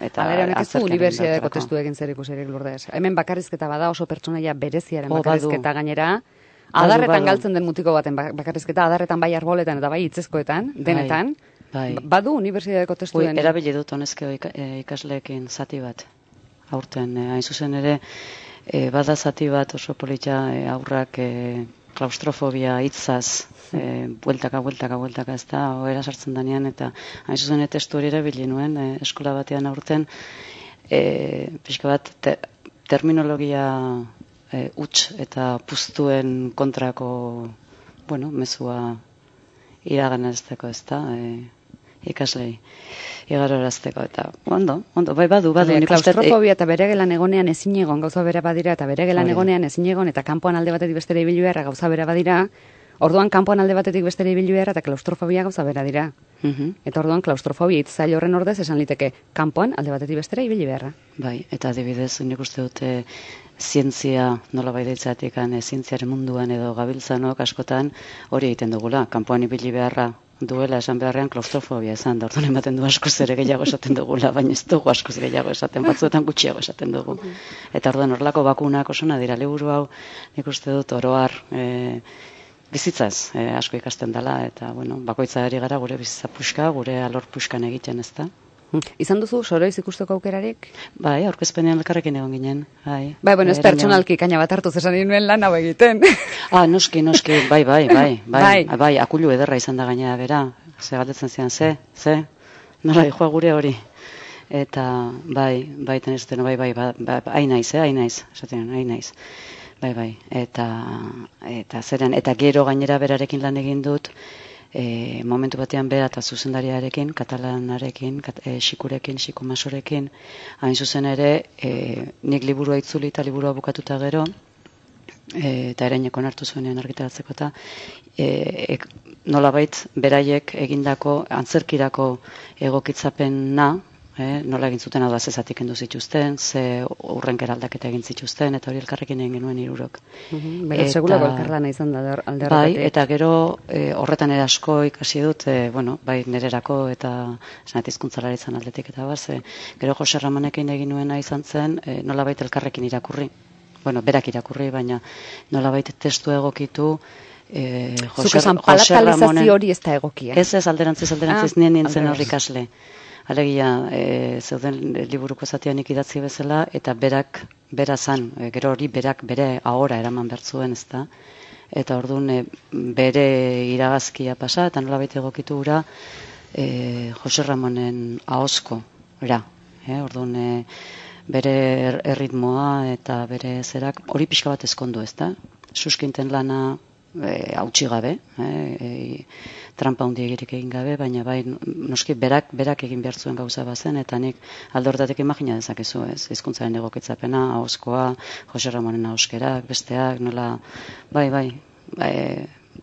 eta Alere honek ez du unibertsitateko testu egin zer ikusirik lurdez. Hemen bakarrizketa bada oso pertsonaia bereziaren Oh, badu. bakarrizketa gainera. Adarretan badu. galtzen den mutiko baten bak- bakarrizketa, adarretan bai arboletan eta bai hitzezkoetan, denetan. bai. Ba- Badu unibertsitateko Ui, testuen. erabili dut honezkeo ika, e, ikasleekin zati bat. Aurten, e, hain zuzen ere, e, bada zati bat oso polita e, aurrak e, klaustrofobia hitzaz, e, bueltaka, bueltaka, bueltaka, ez da, oera sartzen danean, eta hain zuzen testu hori erabili nuen, e, eskola batean aurten, e, pixka bat, te, terminologia e, huts eta puztuen kontrako, bueno, mezua iraganazteko, ez da, e, ikaslei igarorazteko eta ondo, ondo, bai badu, badu, Nik nik klaustrofobia eta bere gelan egonean ezin egon gauza bera badira eta bere gelan egonean ezin egon eta kanpoan alde batetik bestera ibili beharra gauza bera badira, orduan kanpoan alde batetik bestera ibili beharra eta klaustrofobia gauza bera dira. Mhm, Eta orduan klaustrofobia hitzail horren ordez esan liteke kanpoan alde batetik bestera ibili beharra. bai, eta adibidez, nik uste dute zientzia nola bai deitzatik, zientziaren munduan edo gabiltzanok askotan hori egiten dugula, kanpoan ibili beharra duela esan beharrean klaustrofobia esan, da orduan ematen du askoz ere gehiago esaten dugula, baina ez dugu askoz gehiago esaten, batzuetan gutxiago esaten dugu. Eta orduan horrelako bakunak osona dira liburu hau, nik uste dut oroar e, bizitzaz e, asko ikasten dela, eta bueno, bakoitza ari gara gure bizitza puxka, gure alor puxkan egiten ez da. Izan duzu soroiz ikusteko aukerarik? Bai, aurkezpenean elkarrekin egon ginen, bai. Bai, bueno, ez pertsonalki kaina bat hartu zesan nuen lan hau egiten. Ah, noski, noski, bai, bai, bai, bai, Bai. bai, akulu ederra izan da gainera bera, ze galdetzen zian, ze, ze, nola joa gure hori. Eta, bai, bai, tenesteno, bai, bai, bai, bai, hain naiz, eh, hain naiz, esaten, hain naiz. Bai, bai, eta, eta zeren, eta gero gainera berarekin lan egin dut, e, momentu batean bera eta zuzendariarekin, katalanarekin, kat, e, xikurekin, xikumasorekin, hain zuzen ere, e, nik liburua itzuli eta liburua bukatuta gero, e, eta eraineko hartu zuenean argitaratzeko eta e, ek, nolabait beraiek egindako antzerkirako egokitzapena, e, nola egin zuten hau da zezatik kendu zituzten, ze urrenkera aldaketa egin zituzten, eta hori elkarrekin egin genuen irurok. Mhm, Beraz, Eta- segulako elkarlana izan da alde- Bai, eta gero e, horretan ere asko ikasi dut, e, bueno, bai nererako eta esanat hizkuntzalaritzan aldetik eta bar, ze gero Jose Ramonekin egin nuena izan zen, e, nolabait elkarrekin irakurri. Bueno, berak irakurri, baina nolabait testu egokitu e, Zuk esan palatalizazio hori ez da egokia. Ez ez alderantziz, alderantziz, Ah, nien nintzen hor alderantziz. Alegia, e, zeuden liburuko zatian idatzi bezala, eta berak, bera zan, e, gero hori berak bere ahora eraman behar zuen, ez da? Eta orduan e, bere iragazkia pasa, eta nola baita egokitu gura, e, Jose Ramonen ahosko, ra. E, orduan e, bere er- erritmoa eta bere zerak, hori pixka bat ezkondu, ez da? Suskinten lana e, hautsi gabe, e, e, trampa hundi egirik egin gabe, baina bai noski berak berak egin behar zuen gauza bazen, eta nik alde horretatik imagina dezakezu ez, hizkuntzaren egokitzapena, ahoskoa, Jose Ramonen ahoskerak, besteak, nola, bai, bai, bai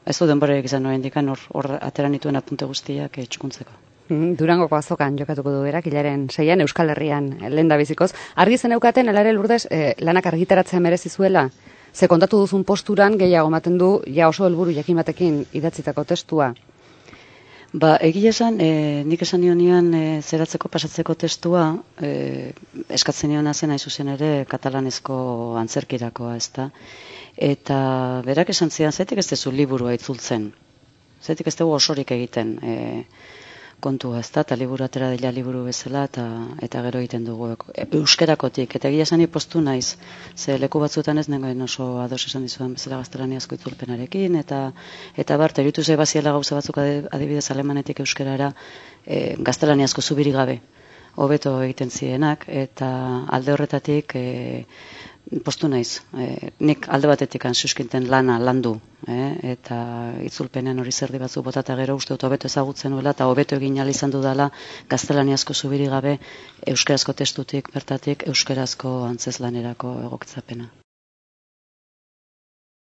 ez du denborarik izan noen dikan, hor, hor atera nituen apunte guztiak txukuntzeko. Mhm, Durangoko azokan jokatuko du berak, hilaren seian Euskal Herrian eh, lehen da bizikoz. Argi zen eukaten, alare lurdez, eh, lanak argitaratzea merezi zuela, ze kontatu duzun posturan gehiago ematen du, ja oso helburu jakin batekin idatzitako testua. Ba, egia esan, e, nik esan nionean e, zeratzeko pasatzeko testua, e, eskatzen niona zen hain ere katalanezko antzerkirakoa, ez da? Eta berak esan zidan, zaitik ez dezu liburua itzultzen, zaitik ez dugu osorik egiten e, kontua, ez da? Eta liburu atera dela liburu bezala, eta, eta gero egiten dugu e, euskerakotik. Eta egia esan postu naiz, ze leku batzuetan ez nengoen oso ados esan dizudan bezala gaztelaniazko itzulpenarekin, eta eta bar, teritu ze baziela gauza batzuk adibidez alemanetik euskerara e, gaztelaniazko zubiri gabe hobeto egiten zienak, eta alde horretatik e, postu naiz. E, nik alde batetik suskinten lana landu, eh? eta itzulpenean hori zerdi batzuk botata gero uste dut hobeto ezagutzen nuela, eta hobeto egin izan dudala gaztelaniazko zubiri gabe euskerazko testutik bertatik euskerazko antzeslanerako egokitzapena.